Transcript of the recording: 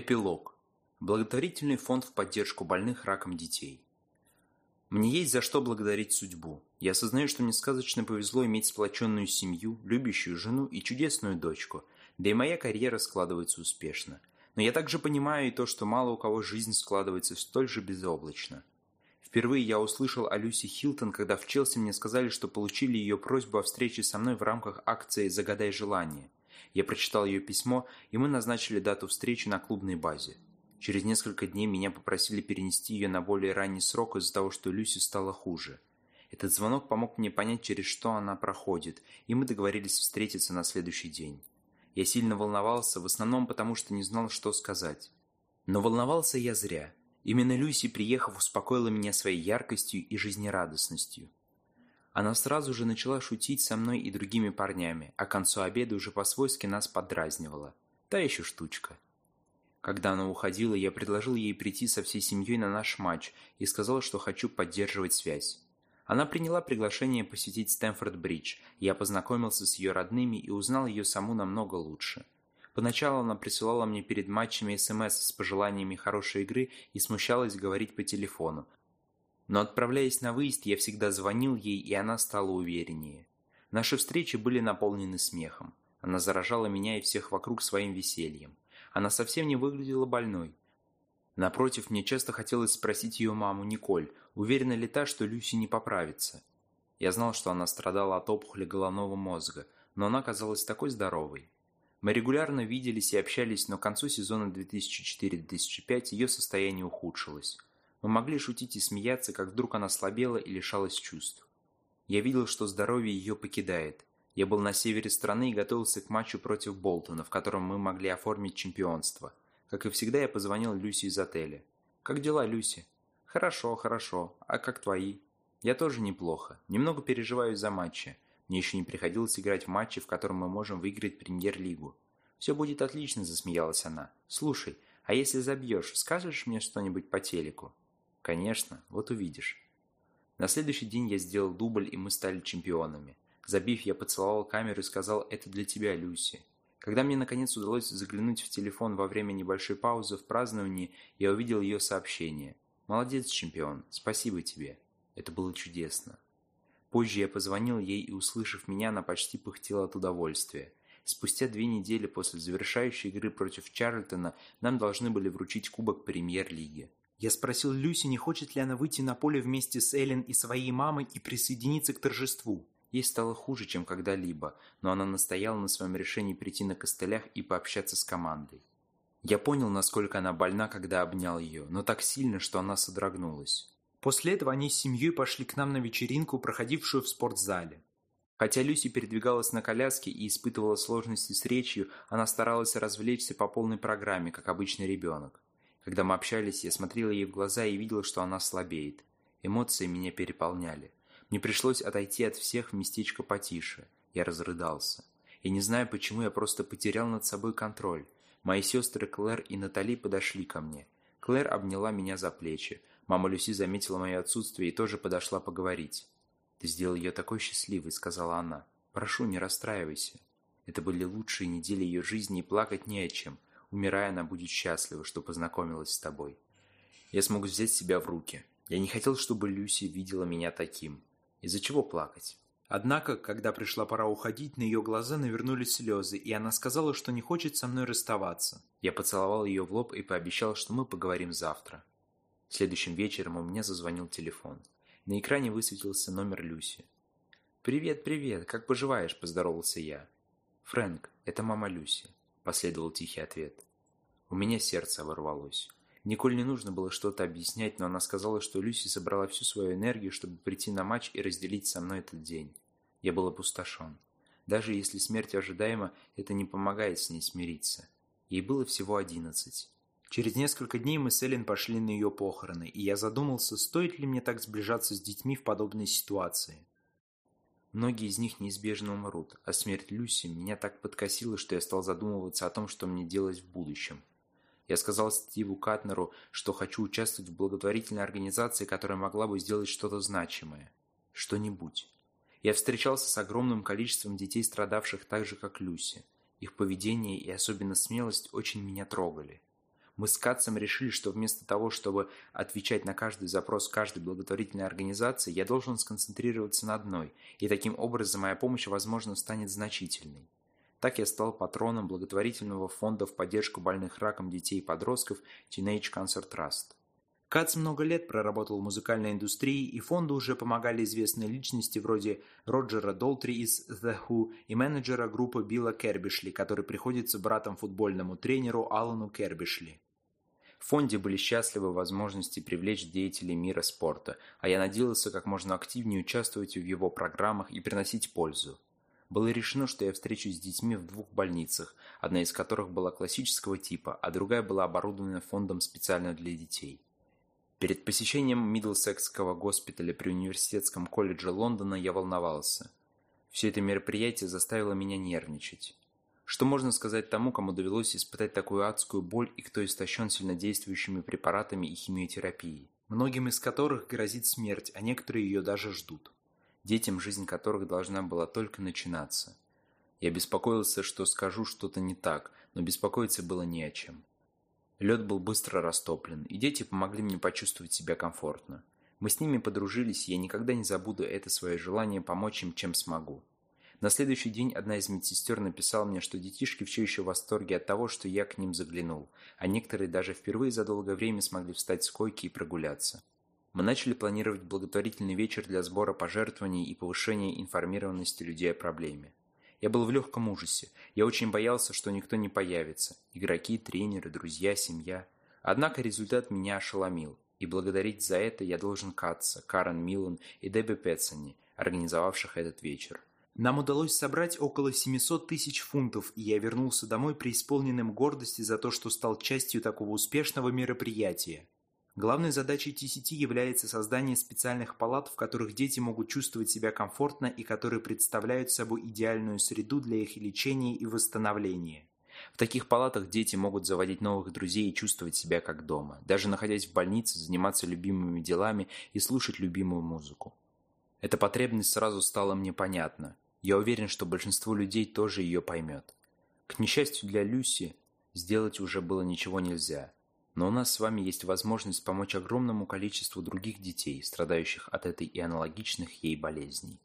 Эпилог. Благотворительный фонд в поддержку больных раком детей. Мне есть за что благодарить судьбу. Я осознаю, что мне сказочно повезло иметь сплоченную семью, любящую жену и чудесную дочку, да и моя карьера складывается успешно. Но я также понимаю и то, что мало у кого жизнь складывается столь же безоблачно. Впервые я услышал о Люси Хилтон, когда в Челси мне сказали, что получили ее просьбу о встрече со мной в рамках акции «Загадай желание». Я прочитал ее письмо, и мы назначили дату встречи на клубной базе. Через несколько дней меня попросили перенести ее на более ранний срок из-за того, что Люси стало хуже. Этот звонок помог мне понять, через что она проходит, и мы договорились встретиться на следующий день. Я сильно волновался, в основном потому, что не знал, что сказать. Но волновался я зря. Именно Люси, приехав, успокоила меня своей яркостью и жизнерадостностью. Она сразу же начала шутить со мной и другими парнями, а к концу обеда уже по-свойски нас подразнивала. Та еще штучка. Когда она уходила, я предложил ей прийти со всей семьей на наш матч и сказал, что хочу поддерживать связь. Она приняла приглашение посетить Стэнфорд-Бридж. Я познакомился с ее родными и узнал ее саму намного лучше. Поначалу она присылала мне перед матчами СМС с пожеланиями хорошей игры и смущалась говорить по телефону, но отправляясь на выезд, я всегда звонил ей, и она стала увереннее. Наши встречи были наполнены смехом. Она заражала меня и всех вокруг своим весельем. Она совсем не выглядела больной. Напротив, мне часто хотелось спросить ее маму, Николь, уверена ли та, что Люси не поправится. Я знал, что она страдала от опухоли головного мозга, но она казалась такой здоровой. Мы регулярно виделись и общались, но к концу сезона 2004-2005 ее состояние ухудшилось. Мы могли шутить и смеяться, как вдруг она слабела и лишалась чувств. Я видел, что здоровье ее покидает. Я был на севере страны и готовился к матчу против Болтона, в котором мы могли оформить чемпионство. Как и всегда, я позвонил Люси из отеля. «Как дела, Люси?» «Хорошо, хорошо. А как твои?» «Я тоже неплохо. Немного переживаю за матчи. Мне еще не приходилось играть в матче, в котором мы можем выиграть премьер-лигу». «Все будет отлично», – засмеялась она. «Слушай, а если забьешь, скажешь мне что-нибудь по телеку?» Конечно, вот увидишь. На следующий день я сделал дубль, и мы стали чемпионами. Забив, я поцеловал камеру и сказал «Это для тебя, Люси». Когда мне наконец удалось заглянуть в телефон во время небольшой паузы в праздновании, я увидел ее сообщение. «Молодец, чемпион, спасибо тебе». Это было чудесно. Позже я позвонил ей и, услышав меня, она почти пыхтела от удовольствия. Спустя две недели после завершающей игры против Чарльтона нам должны были вручить кубок премьер-лиги. Я спросил Люси, не хочет ли она выйти на поле вместе с Эллен и своей мамой и присоединиться к торжеству. Ей стало хуже, чем когда-либо, но она настояла на своем решении прийти на костылях и пообщаться с командой. Я понял, насколько она больна, когда обнял ее, но так сильно, что она содрогнулась. После этого они с семьей пошли к нам на вечеринку, проходившую в спортзале. Хотя Люси передвигалась на коляске и испытывала сложности с речью, она старалась развлечься по полной программе, как обычный ребенок. Когда мы общались, я смотрел ей в глаза и видел, что она слабеет. Эмоции меня переполняли. Мне пришлось отойти от всех в местечко потише. Я разрыдался. Я не знаю, почему я просто потерял над собой контроль. Мои сестры Клэр и Натали подошли ко мне. Клэр обняла меня за плечи. Мама Люси заметила мое отсутствие и тоже подошла поговорить. «Ты сделал ее такой счастливой», — сказала она. «Прошу, не расстраивайся». Это были лучшие недели ее жизни, и плакать не о чем. Умирая, она будет счастлива, что познакомилась с тобой. Я смог взять себя в руки. Я не хотел, чтобы Люси видела меня таким. Из-за чего плакать? Однако, когда пришла пора уходить, на ее глаза навернулись слезы, и она сказала, что не хочет со мной расставаться. Я поцеловал ее в лоб и пообещал, что мы поговорим завтра. Следующим вечером у меня зазвонил телефон. На экране высветился номер Люси. «Привет, привет, как поживаешь?» – поздоровался я. «Фрэнк, это мама Люси. Последовал тихий ответ. У меня сердце ворвалось. Николь не нужно было что-то объяснять, но она сказала, что Люси собрала всю свою энергию, чтобы прийти на матч и разделить со мной этот день. Я был опустошен. Даже если смерть ожидаема, это не помогает с ней смириться. Ей было всего одиннадцать. Через несколько дней мы с Эллен пошли на ее похороны, и я задумался, стоит ли мне так сближаться с детьми в подобной ситуации. Многие из них неизбежно умрут, а смерть Люси меня так подкосила, что я стал задумываться о том, что мне делать в будущем. Я сказал Стиву Катнеру, что хочу участвовать в благотворительной организации, которая могла бы сделать что-то значимое. Что-нибудь. Я встречался с огромным количеством детей, страдавших так же, как Люси. Их поведение и особенно смелость очень меня трогали. Мы с Катцем решили, что вместо того, чтобы отвечать на каждый запрос каждой благотворительной организации, я должен сконцентрироваться на одной, и таким образом моя помощь, возможно, станет значительной. Так я стал патроном благотворительного фонда в поддержку больных раком детей и подростков Teenage Cancer Trust. Кац много лет проработал в музыкальной индустрии, и фонду уже помогали известные личности вроде Роджера Долтри из The Who и менеджера группы Билла Кербишли, который приходится братом футбольному тренеру Алану Кербишли. В фонде были счастливы возможности привлечь деятелей мира спорта, а я надеялся как можно активнее участвовать в его программах и приносить пользу. Было решено, что я встречусь с детьми в двух больницах, одна из которых была классического типа, а другая была оборудована фондом специально для детей. Перед посещением Мидлсекского госпиталя при Университетском колледже Лондона я волновался. Все это мероприятие заставило меня нервничать. Что можно сказать тому, кому довелось испытать такую адскую боль и кто истощен сильнодействующими препаратами и химиотерапией, многим из которых грозит смерть, а некоторые ее даже ждут. Детям, жизнь которых должна была только начинаться. Я беспокоился, что скажу что-то не так, но беспокоиться было не о чем. Лед был быстро растоплен, и дети помогли мне почувствовать себя комфортно. Мы с ними подружились, и я никогда не забуду это свое желание помочь им, чем смогу. На следующий день одна из медсестер написала мне, что детишки все еще в восторге от того, что я к ним заглянул, а некоторые даже впервые за долгое время смогли встать с койки и прогуляться. Мы начали планировать благотворительный вечер для сбора пожертвований и повышения информированности людей о проблеме. Я был в легком ужасе. Я очень боялся, что никто не появится. Игроки, тренеры, друзья, семья. Однако результат меня ошеломил. И благодарить за это я должен Катца, Карен Милан и Дебби Петсони, организовавших этот вечер. Нам удалось собрать около 700 тысяч фунтов, и я вернулся домой преисполненным гордости за то, что стал частью такого успешного мероприятия. Главной задачей TCT является создание специальных палат, в которых дети могут чувствовать себя комфортно и которые представляют собой идеальную среду для их лечения и восстановления. В таких палатах дети могут заводить новых друзей и чувствовать себя как дома, даже находясь в больнице, заниматься любимыми делами и слушать любимую музыку. Эта потребность сразу стала мне понятна. Я уверен, что большинство людей тоже ее поймет. К несчастью для Люси, сделать уже было ничего нельзя – но у нас с вами есть возможность помочь огромному количеству других детей, страдающих от этой и аналогичных ей болезней.